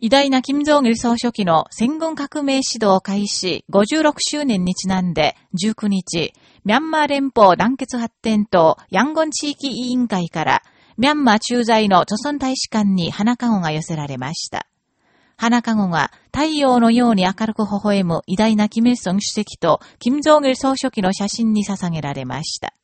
偉大な金正義総書記の戦軍革命指導開始56周年にちなんで19日、ミャンマー連邦団結発展党ヤンゴン地域委員会からミャンマー駐在の著村大使館に花籠が寄せられました。花籠が太陽のように明るく微笑む偉大な金正・イ主席と金正義総書記の写真に捧げられました。